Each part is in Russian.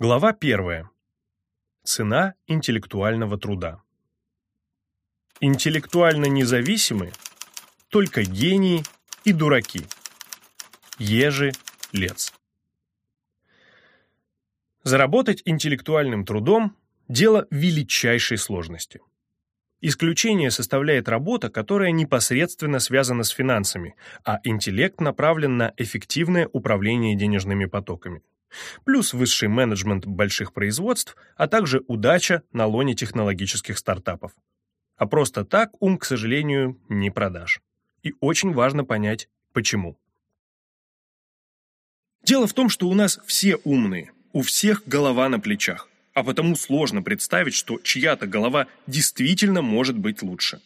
Глава первая. Цена интеллектуального труда. Интеллектуально независимы только гении и дураки. Ежи Лец. Заработать интеллектуальным трудом – дело величайшей сложности. Исключение составляет работа, которая непосредственно связана с финансами, а интеллект направлен на эффективное управление денежными потоками плюс высший менеджмент больших производств, а также удача на лоне технологических стартапов. А просто так ум, к сожалению, не продашь. И очень важно понять, почему. Дело в том, что у нас все умные, у всех голова на плечах, а потому сложно представить, что чья-то голова действительно может быть лучше.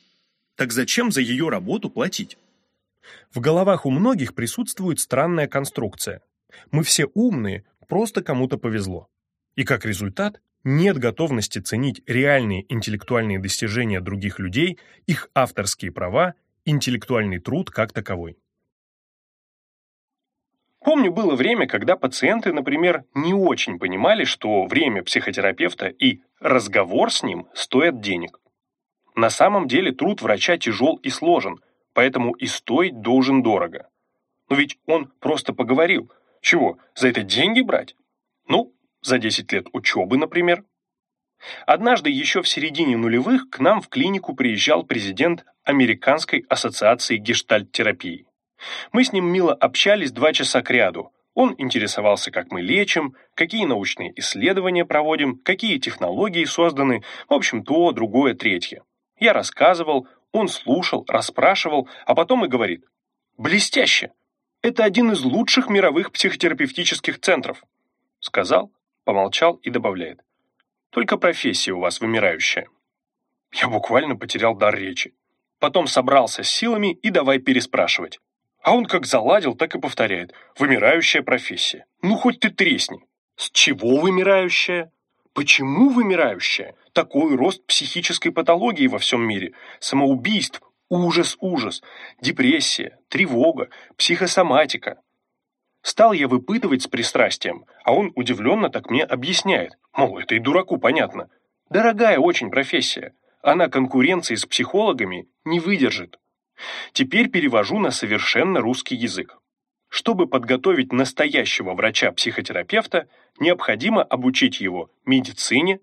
Так зачем за ее работу платить? В головах у многих присутствует странная конструкция. Мы все умные, просто кому-то повезло. И как результат, нет готовности ценить реальные интеллектуальные достижения других людей, их авторские права, интеллектуальный труд как таковой. Помню, было время, когда пациенты, например, не очень понимали, что время психотерапевта и разговор с ним стоят денег. На самом деле труд врача тяжел и сложен, поэтому и стоить должен дорого. Но ведь он просто поговорил, чего, за это деньги брать? Ну, за 10 лет учебы, например. Однажды еще в середине нулевых к нам в клинику приезжал президент Американской ассоциации гештальт-терапии. Мы с ним мило общались два часа кряду. Он интересовался, как мы лечим, какие научные исследования проводим, какие технологии созданы, в общем, то, другое, третье. Я рассказывал, он слушал, расспрашивал, а потом и говорит «Блестяще! Это один из лучших мировых психотерапевтических центров. Сказал, помолчал и добавляет. Только профессия у вас вымирающая. Я буквально потерял дар речи. Потом собрался с силами и давай переспрашивать. А он как заладил, так и повторяет. Вымирающая профессия. Ну, хоть ты тресни. С чего вымирающая? Почему вымирающая? Такой рост психической патологии во всем мире. Самоубийств, Ужас, ужас, депрессия, тревога, психосоматика. Стал я выпытывать с пристрастием, а он удивленно так мне объясняет. Мол, это и дураку понятно. Дорогая очень профессия. Она конкуренции с психологами не выдержит. Теперь перевожу на совершенно русский язык. Чтобы подготовить настоящего врача-психотерапевта, необходимо обучить его медицине,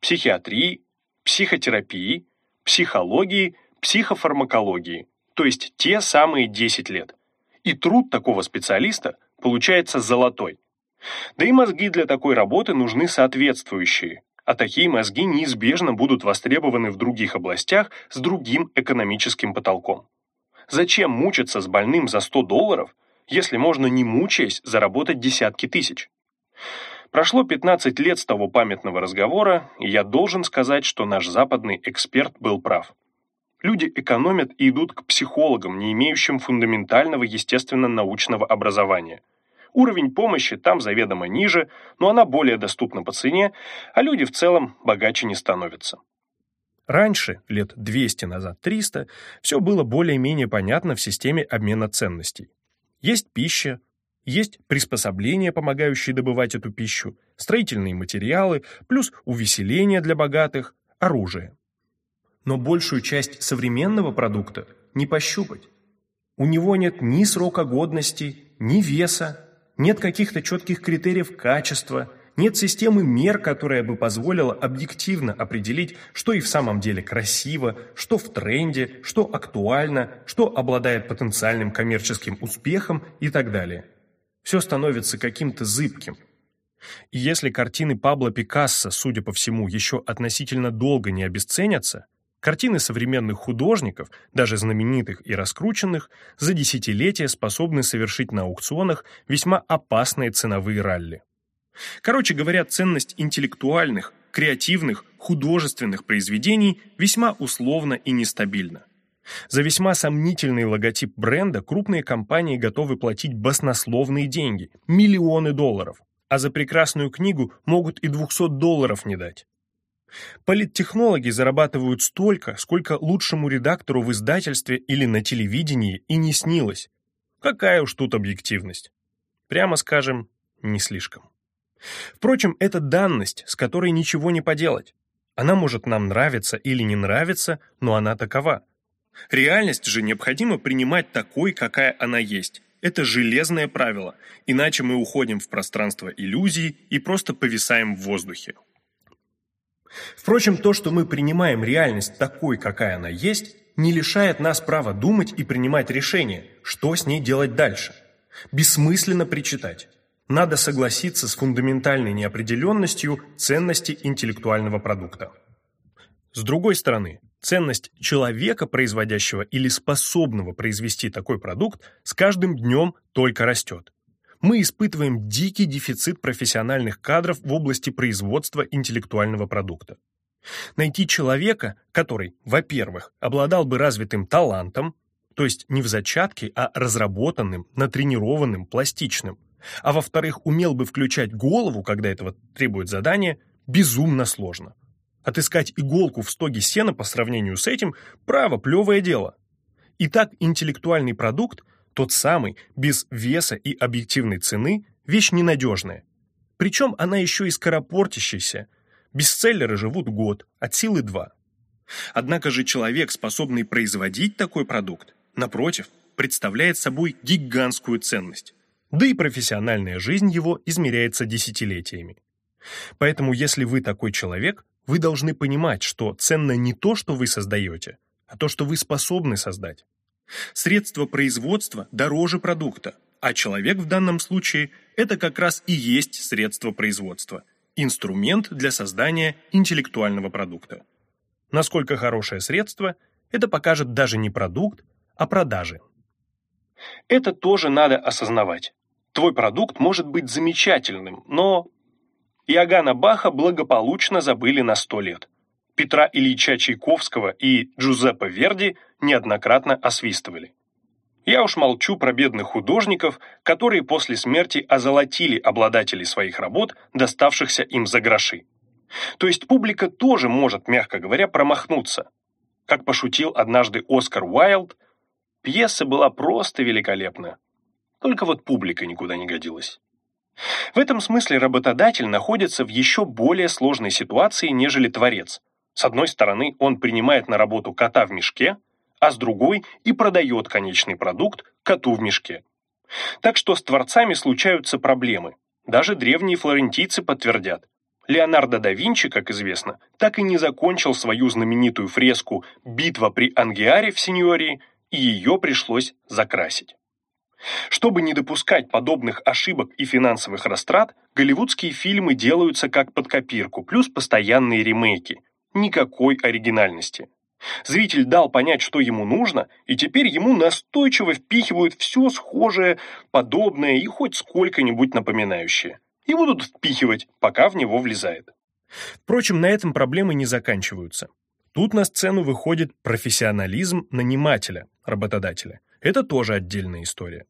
психиатрии, психотерапии, психологии психофармакологии, то есть те самые 10 лет. И труд такого специалиста получается золотой. Да и мозги для такой работы нужны соответствующие, а такие мозги неизбежно будут востребованы в других областях с другим экономическим потолком. Зачем мучиться с больным за 100 долларов, если можно не мучаясь заработать десятки тысяч? Прошло 15 лет с того памятного разговора, и я должен сказать, что наш западный эксперт был прав. Люди экономят и идут к психологам, не имеющим фундаментального естественно-научного образования. Уровень помощи там заведомо ниже, но она более доступна по цене, а люди в целом богаче не становятся. Раньше, лет 200 назад, 300, все было более-менее понятно в системе обмена ценностей. Есть пища, есть приспособления, помогающие добывать эту пищу, строительные материалы, плюс увеселения для богатых, оружие но большую часть современного продукта не пощупать. У него нет ни срока годности, ни веса, нет каких-то четких критериев качества, нет системы мер, которая бы позволила объективно определить, что и в самом деле красиво, что в тренде, что актуально, что обладает потенциальным коммерческим успехом и так далее. Все становится каким-то зыбким. И если картины Пабло Пикассо, судя по всему, еще относительно долго не обесценятся, Картины современных художников, даже знаменитых и раскрученных, за десятилетия способны совершить на аукционах весьма опасные ценовые ралли. Короче говоря, ценность интеллектуальных, креативных, художественных произведений весьма условна и нестабильна. За весьма сомнительный логотип бренда крупные компании готовы платить баснословные деньги – миллионы долларов, а за прекрасную книгу могут и 200 долларов не дать. Политтехнологи зарабатывают столько, сколько лучшему редактору в издательстве или на телевидении и не снилось. Какая уж тут объективность. Прямо скажем, не слишком. Впрочем, это данность, с которой ничего не поделать. Она может нам нравиться или не нравиться, но она такова. Реальность же необходимо принимать такой, какая она есть. Это железное правило, иначе мы уходим в пространство иллюзий и просто повисаем в воздухе. Впрочем, то, что мы принимаем реальность такой, какая она есть, не лишает нас права думать и принимать решения, что с ней делать дальше. Бессмысленно причитать. Надо согласиться с фундаментальной неопределенностью ценности интеллектуального продукта. С другой стороны, ценность человека, производящего или способного произвести такой продукт, с каждым днем только растет. Мы испытываем дикий дефицит профессиональных кадров в области производства интеллектуального продукта. Найти человека, который, во-первых, обладал бы развитым талантом, то есть не в зачатке, а разработанным, натренированным, пластичным, а во-вторых, умел бы включать голову, когда этого требует задание, безумно сложно. Отыскать иголку в стоге сена по сравнению с этим – право, плевое дело. Итак, интеллектуальный продукт, тот самый, без веса и объективной цены, вещь ненадежная. Причем она еще и скоропортящаяся. Бестселлеры живут год, от силы два. Однако же человек, способный производить такой продукт, напротив, представляет собой гигантскую ценность. Да и профессиональная жизнь его измеряется десятилетиями. Поэтому если вы такой человек, вы должны понимать, что ценно не то, что вы создаете, а то, что вы способны создать. Средство производства дороже продукта, а человек в данном случае – это как раз и есть средство производства, инструмент для создания интеллектуального продукта. Насколько хорошее средство, это покажет даже не продукт, а продажи. Это тоже надо осознавать. Твой продукт может быть замечательным, но Иоганна Баха благополучно забыли на сто лет. Петра Ильича Чайковского и Джузеппе Верди неоднократно освистывали. Я уж молчу про бедных художников, которые после смерти озолотили обладателей своих работ, доставшихся им за гроши. То есть публика тоже может, мягко говоря, промахнуться. Как пошутил однажды Оскар Уайлд, пьеса была просто великолепна. Только вот публика никуда не годилась. В этом смысле работодатель находится в еще более сложной ситуации, нежели творец. С одной стороны, он принимает на работу кота в мешке, а с другой и продает конечный продукт коту в мешке. Так что с творцами случаются проблемы. Даже древние флорентийцы подтвердят. Леонардо да Винчи, как известно, так и не закончил свою знаменитую фреску «Битва при Ангиаре» в Синьории, и ее пришлось закрасить. Чтобы не допускать подобных ошибок и финансовых растрат, голливудские фильмы делаются как под копирку, плюс постоянные ремейки. Никакой оригинальности. Зритель дал понять, что ему нужно, и теперь ему настойчиво впихивают все схожее, подобное и хоть сколько-нибудь напоминающее. И будут впихивать, пока в него влезает. Впрочем, на этом проблемы не заканчиваются. Тут на сцену выходит профессионализм нанимателя, работодателя. Это тоже отдельная история.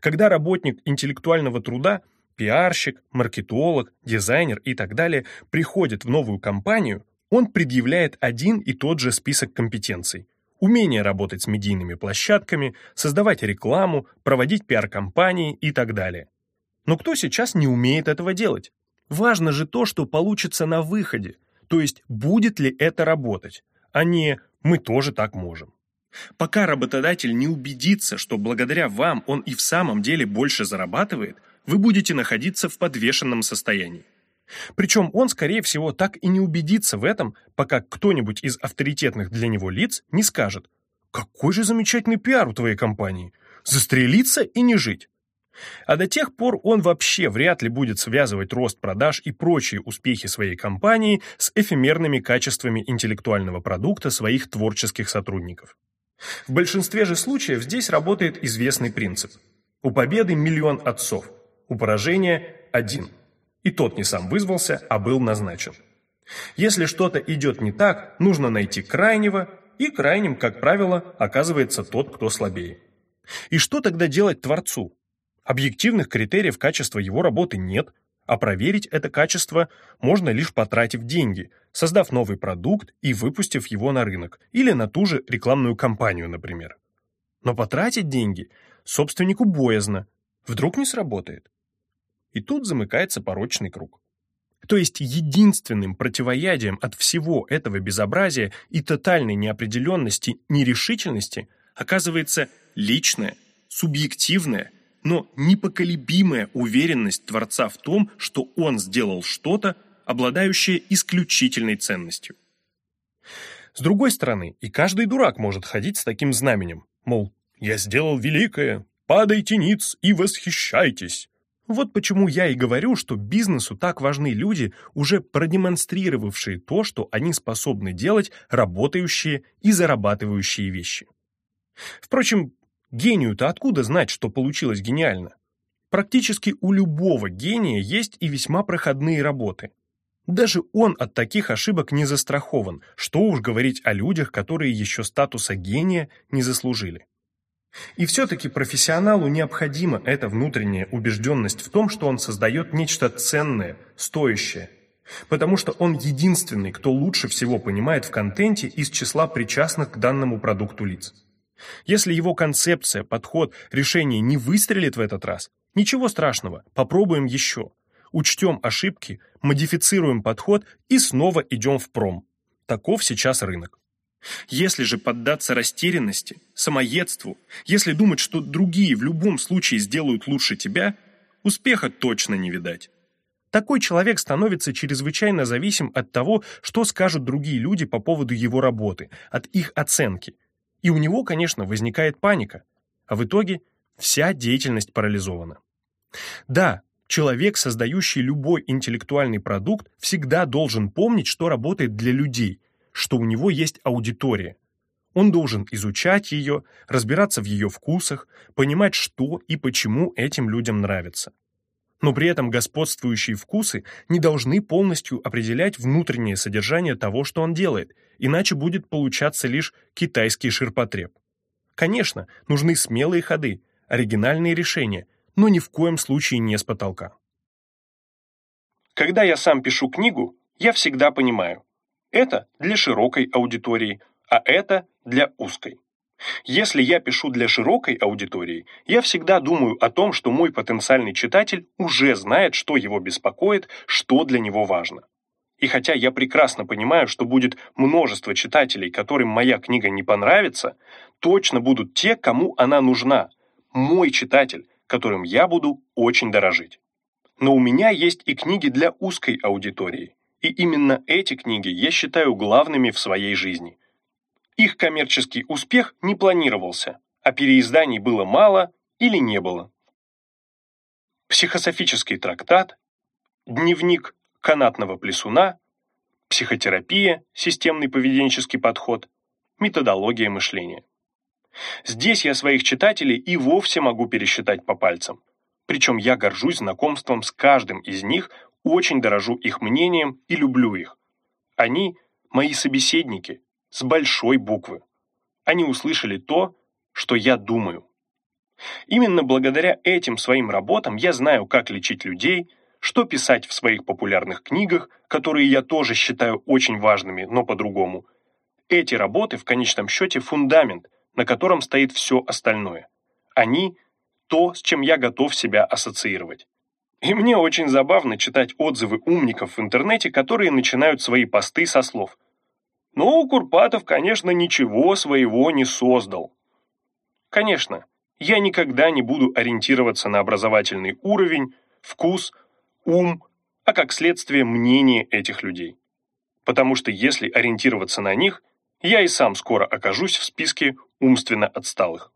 Когда работник интеллектуального труда, пиарщик, маркетолог, дизайнер и так далее приходит в новую компанию, он предъявляет один и тот же список компетенций. Умение работать с медийными площадками, создавать рекламу, проводить пиар-компании и так далее. Но кто сейчас не умеет этого делать? Важно же то, что получится на выходе, то есть будет ли это работать, а не «мы тоже так можем». Пока работодатель не убедится, что благодаря вам он и в самом деле больше зарабатывает, вы будете находиться в подвешенном состоянии. Причем он, скорее всего, так и не убедится в этом, пока кто-нибудь из авторитетных для него лиц не скажет «Какой же замечательный пиар у твоей компании! Застрелиться и не жить!» А до тех пор он вообще вряд ли будет связывать рост продаж и прочие успехи своей компании с эфемерными качествами интеллектуального продукта своих творческих сотрудников. В большинстве же случаев здесь работает известный принцип. У победы миллион отцов, у поражения – один. И тот не сам вызвался, а был назначен. Если что-то идет не так, нужно найти крайнего, и крайним, как правило, оказывается тот, кто слабее. И что тогда делать Творцу? Объективных критериев качества его работы нет – а проверить это качество можно лишь потратив деньги, создав новый продукт и выпустив его на рынок, или на ту же рекламную кампанию, например. Но потратить деньги собственнику боязно, вдруг не сработает. И тут замыкается порочный круг. То есть единственным противоядием от всего этого безобразия и тотальной неопределенности, нерешительности оказывается личная, субъективная, но непоколебимая уверенность Творца в том, что он сделал что-то, обладающее исключительной ценностью. С другой стороны, и каждый дурак может ходить с таким знаменем, мол, «Я сделал великое, падайте ниц и восхищайтесь». Вот почему я и говорю, что бизнесу так важны люди, уже продемонстрировавшие то, что они способны делать работающие и зарабатывающие вещи. Впрочем, гению-то откуда знать, что получилось гениально? Практически у любого гения есть и весьма проходные работы. Даже он от таких ошибок не застрахован, что уж говорить о людях, которые еще статуса гения не заслужили. И все-таки профессионалу необходима эта внутренняя убежденность в том, что он создает нечто ценное, стоящее, потому что он единственный, кто лучше всего понимает в контенте из числа причастных к данному продукту лиц. Если его концепция, подход, решение не выстрелит в этот раз, ничего страшного, попробуем еще. Учтем ошибки, модифицируем подход и снова идем в пром. Таков сейчас рынок. Если же поддаться растерянности, самоедству, если думать, что другие в любом случае сделают лучше тебя, успеха точно не видать. Такой человек становится чрезвычайно зависим от того, что скажут другие люди по поводу его работы, от их оценки. И у него, конечно, возникает паника, а в итоге вся деятельность парализована. Да, человек, создающий любой интеллектуальный продукт, всегда должен помнить, что работает для людей, что у него есть аудитория. Он должен изучать ее, разбираться в ее вкусах, понимать, что и почему этим людям нравится. Но при этом господствующие вкусы не должны полностью определять внутреннее содержание того, что он делает, иначе будет получаться лишь китайский ширпотреб. Конечно, нужны смелые ходы, оригинальные решения, но ни в коем случае не с потолка. Когда я сам пишу книгу, я всегда понимаю, это для широкой аудитории, а это для узкой. Если я пишу для широкой аудитории, я всегда думаю о том, что мой потенциальный читатель уже знает, что его беспокоит, что для него важно. И хотя я прекрасно понимаю, что будет множество читателей, которым моя книга не понравится, точно будут те, кому она нужна. Мой читатель, которым я буду очень дорожить. Но у меня есть и книги для узкой аудитории. И именно эти книги я считаю главными в своей жизни. Их коммерческий успех не планировался, а переизданий было мало или не было. Психософический трактат, дневник канатного плесуна, психотерапия, системный поведенческий подход, методология мышления. Здесь я своих читателей и вовсе могу пересчитать по пальцам. Причем я горжусь знакомством с каждым из них очень дорожу их мнением и люблю их. Они – мои собеседники, с большой буквы. Они услышали то, что я думаю. Именно благодаря этим своим работам я знаю, как лечить людей, что писать в своих популярных книгах, которые я тоже считаю очень важными, но по-другому. Эти работы в конечном счете фундамент, на котором стоит все остальное. Они – то, с чем я готов себя ассоциировать. И мне очень забавно читать отзывы умников в интернете, которые начинают свои посты со слов «Ну, Курпатов, конечно, ничего своего не создал». Конечно, я никогда не буду ориентироваться на образовательный уровень, вкус, ум, а как следствие мнение этих людей. Потому что если ориентироваться на них, я и сам скоро окажусь в списке умственно отсталых.